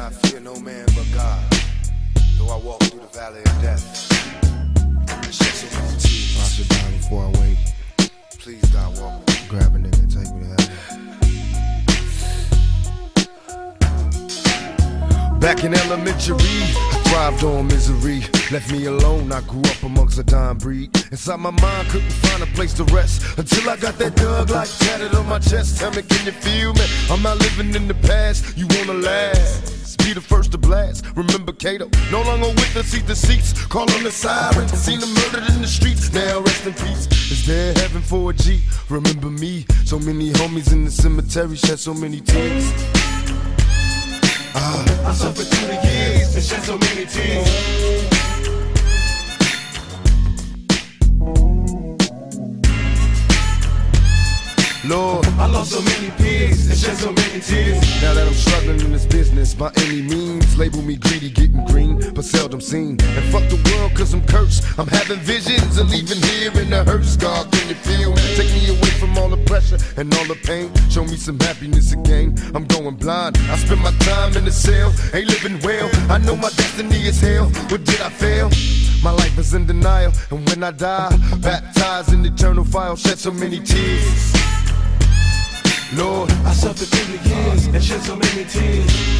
not fear no man but God. Though I walk through the valley of death. And shed so many tears. I should die before I wake. Please, God, walk me. Grab a nigga, take me to heaven. Back in elementary, I thrived on misery. Left me alone, I grew up amongst a dime breed. Inside my mind, couldn't find a place to rest. Until I got that Thug Life tatted on my chest. Tell me, can you feel me? I'm not living in the past, you wanna last. Be the first to blast. Remember Kato, no longer with us, seat the seats. Call on the siren, seen them murdered in the streets. Now rest in peace. Is there heaven for a G? Remember me, so many homies in the cemetery shed so many tears. Ah, I suffered Lord, I lost so many peers and shed so many tears. Now that I'm struggling in this business, by any means, label me greedy, getting green, but seldom seen. And fuck the world, cause I'm cursed. I'm having visions of leaving here in the hearse. God, can you feel? Take me away from all the pressure and all the pain. Show me some happiness again. I'm going blind. I spend my time in the cell, ain't living well. I know my destiny is hell. What did I fail? My life is in denial, and when I die, baptized in eternal fire, shed so many tears. Lord, I suffered through the years and shed so many tears.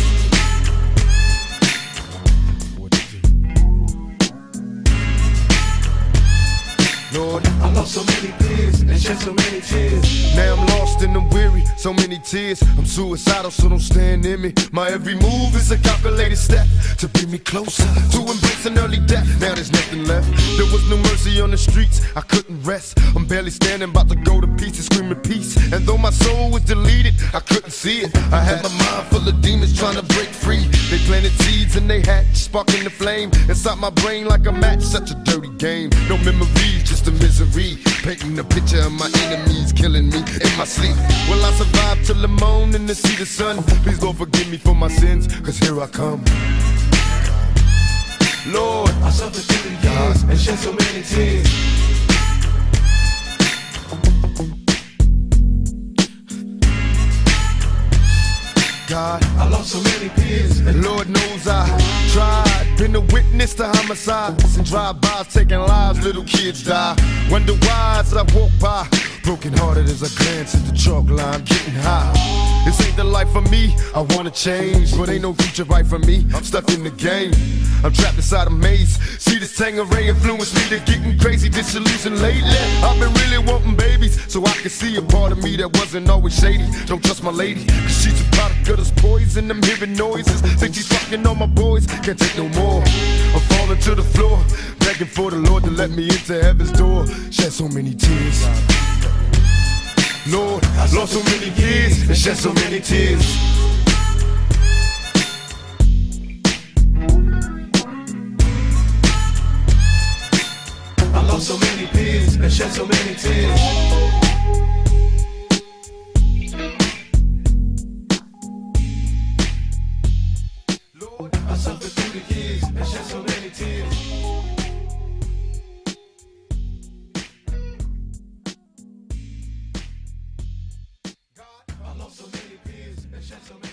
Lord, I lost so many peers and shed so many tears. Now I'm lost and I'm weary, so many tears. I'm suicidal, so don't stand in me. My every move is a calculated step to bring me closer to embracing early death. Now there's nothing left. There was no mercy on the streets, I couldn't rest. I'm barely standing, about to go to pieces, screaming peace. And though my soul was deleted, I couldn't see it. I had my mind full of demons trying to break free. They planted seeds and they hatched, sparking the flame inside my brain like a match. Such a dirty game, no memories, just a misery. Painting a picture of my enemies killing me in my sleep. Will I survive till the morning to see the sun? Please, Lord, forgive me for my sins, cause here I come. Lord, I suffered through the years and shed so many tears. God, I lost so many peers. and Lord knows I tried. Been a witness to homicides and drive-bys taking lives. Little kids die. Wonder why as I walk by, broken hearted as I glance at the chalk line, getting high. This ain't the life for me. I wanna change, but ain't no future right for me. I'm stuck in the game. I'm trapped inside a maze. See this Tanqueray influence me to getting crazy, disillusioned lately. I've been really wanting babies, so I can see a part of me that wasn't always shady. Don't trust my lady, cause she's a poison. I'm hearing noises, think she's fucking on my boys. Can't take no more. I'm falling to the floor, begging for the Lord to let me into heaven's door. Shed so many tears. Lord, I've lost so many years and shed so many tears. I lost so many peers and shed so many tears. I suffered through the years and shed so many tears. so many